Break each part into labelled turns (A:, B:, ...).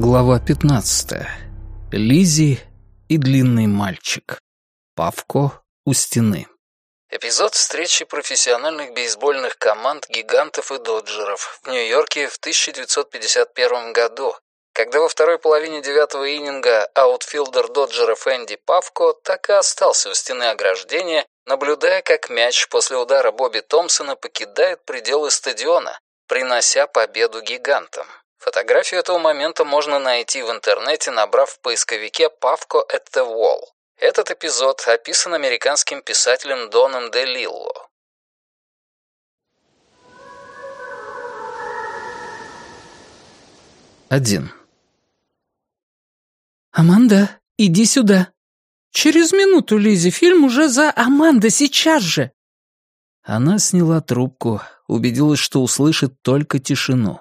A: Глава 15. Лизи и длинный мальчик. Пафко у стены. Эпизод встречи профессиональных бейсбольных команд гигантов и доджеров в Нью-Йорке в 1951 году, когда во второй половине девятого ининга аутфилдер доджеров Энди Пафко так и остался у стены ограждения, наблюдая, как мяч после удара Бобби Томпсона покидает пределы стадиона, принося победу гигантам. Фотографию этого момента можно найти в интернете, набрав в поисковике «Павко at the Wall». Этот эпизод описан американским писателем Доном де Лилло. Один.
B: «Аманда, иди сюда!» «Через минуту, Лизи, фильм уже за... Аманда, сейчас же!»
A: Она сняла трубку, убедилась, что услышит только тишину.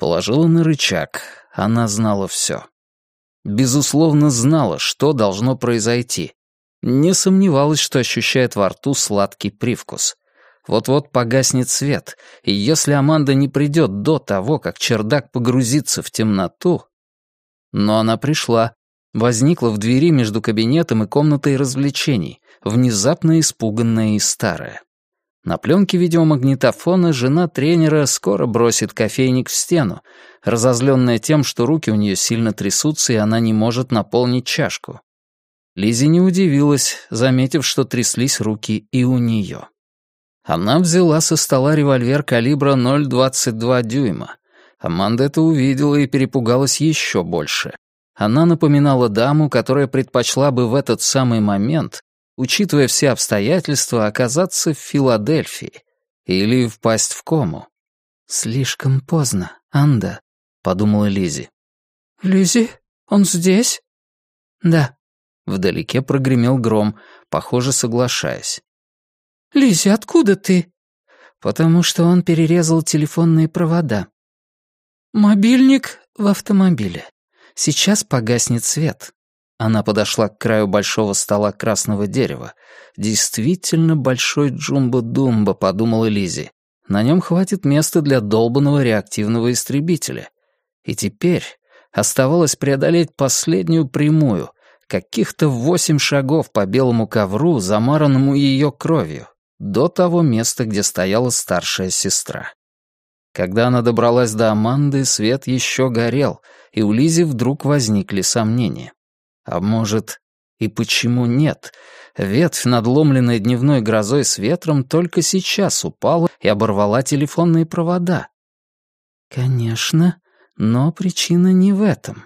A: Положила на рычаг. Она знала все. Безусловно, знала, что должно произойти. Не сомневалась, что ощущает во рту сладкий привкус. Вот-вот погаснет свет, и если Аманда не придет до того, как чердак погрузится в темноту... Но она пришла, возникла в двери между кабинетом и комнатой развлечений, внезапно испуганная и старая. На пленке видеомагнитофона жена тренера скоро бросит кофейник в стену, разозленная тем, что руки у нее сильно трясутся, и она не может наполнить чашку. Лизи не удивилась, заметив, что тряслись руки и у нее. Она взяла со стола револьвер калибра 0,22 дюйма. Аманда это увидела и перепугалась еще больше. Она напоминала даму, которая предпочла бы в этот самый момент учитывая все обстоятельства, оказаться в Филадельфии или впасть в кому.
B: «Слишком поздно, Анда», — подумала Лизи.
C: «Лизи, он здесь?»
B: «Да».
A: Вдалеке прогремел гром, похоже, соглашаясь.
C: «Лизи, откуда ты?»
B: «Потому что он перерезал телефонные провода».
C: «Мобильник
B: в автомобиле. Сейчас погаснет свет. Она подошла к краю большого стола красного дерева. «Действительно большой джумба-думба», — подумала Лизи. «На нем хватит места для долбанного реактивного истребителя». И теперь оставалось преодолеть последнюю прямую, каких-то восемь шагов по белому ковру, замаранному ее кровью, до того места, где стояла старшая сестра. Когда она добралась до Аманды, свет еще горел, и у Лизи вдруг возникли сомнения. А может, и почему нет? Ветвь, надломленная дневной грозой с ветром, только сейчас упала и оборвала телефонные провода. Конечно, но причина не в этом.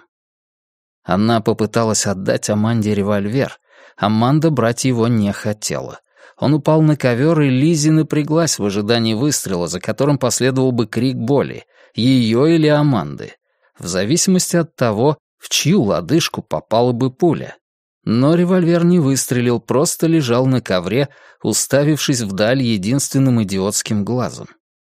B: Она попыталась отдать Аманде револьвер. Аманда брать его не хотела. Он упал на ковер, и Лизи напряглась в ожидании выстрела, за которым последовал бы крик боли, ее или Аманды, в зависимости от того, в чью лодыжку попала бы пуля. Но револьвер не выстрелил, просто лежал на ковре, уставившись вдаль единственным идиотским глазом.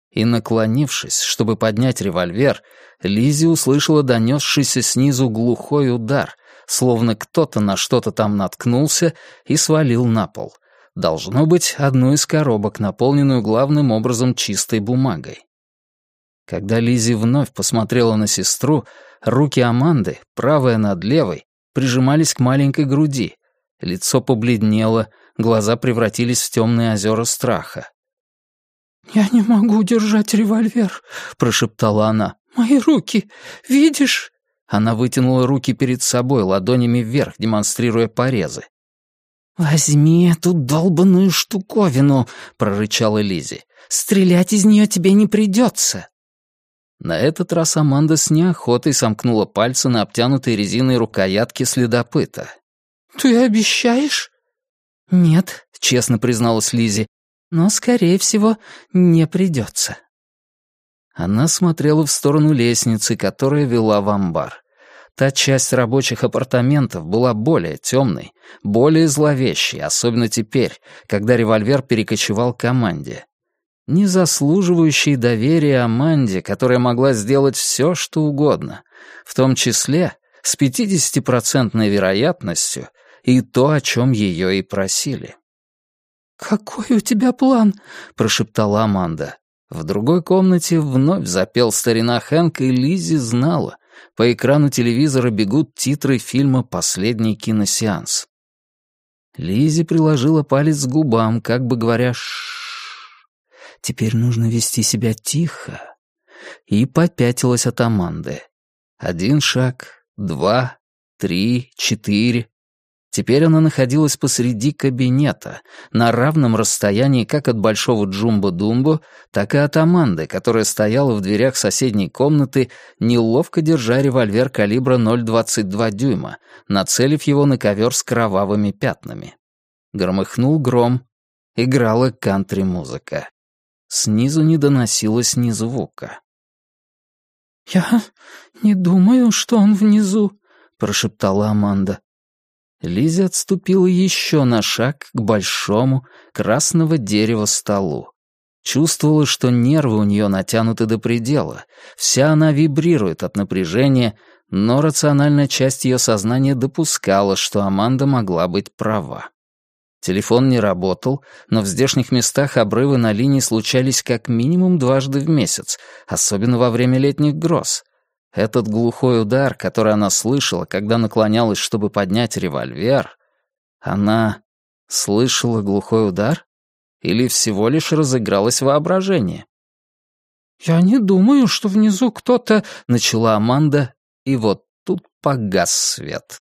B: И, наклонившись, чтобы поднять револьвер, Лизи услышала донесшийся снизу глухой удар, словно кто-то на что-то там наткнулся и свалил на пол. Должно быть, одну из коробок, наполненную главным образом чистой бумагой. Когда Лизи вновь посмотрела на сестру, руки Аманды, правая над левой, прижимались к маленькой груди. Лицо побледнело, глаза превратились в темные озера страха.
C: «Я не могу держать револьвер», — прошептала она. «Мои руки, видишь?»
A: Она вытянула руки перед собой, ладонями вверх, демонстрируя порезы.
B: «Возьми эту долбанную штуковину», — прорычала Лизи. «Стрелять из нее тебе не придется».
A: На этот раз Аманда с неохотой сомкнула пальцы на обтянутой резиной рукоятке следопыта.
C: «Ты обещаешь?»
B: «Нет», — честно призналась Лизи, «но, скорее всего, не придется».
A: Она смотрела в сторону лестницы, которая вела в амбар. Та часть рабочих апартаментов была более темной, более зловещей, особенно теперь, когда револьвер перекочевал к команде не заслуживающей доверия Аманде, которая могла сделать все, что угодно, в том числе с 50% вероятностью и то, о чем ее и просили.
C: «Какой у тебя план?» — прошептала Аманда.
A: В другой комнате вновь запел старина Хэнк, и Лизи знала, По экрану телевизора бегут титры фильма «Последний киносеанс». Лизи приложила палец к губам, как бы говоря «Шшш». Теперь нужно вести себя тихо. И попятилась от Аманды. Один шаг, два, три, четыре. Теперь она находилась посреди кабинета, на равном расстоянии как от большого Джумбо-Думбо, так и от Аманды, которая стояла в дверях соседней комнаты, неловко держа револьвер калибра 0,22 дюйма, нацелив его на ковер с кровавыми пятнами. Громыхнул гром. Играла кантри-музыка. Снизу не доносилось ни звука.
C: «Я не думаю, что он внизу», — прошептала Аманда.
A: Лиза отступила еще на шаг к большому красного дерева столу. Чувствовала, что нервы у нее натянуты до предела, вся она вибрирует от напряжения, но рациональная часть ее сознания допускала, что Аманда могла быть права. Телефон не работал, но в здешних местах обрывы на линии случались как минимум дважды в месяц, особенно во время летних гроз. Этот глухой удар, который она слышала, когда наклонялась, чтобы поднять револьвер, она слышала глухой удар? Или всего лишь разыгралось воображение?
C: «Я не думаю, что внизу кто-то...»
A: — начала Аманда, и вот тут погас свет.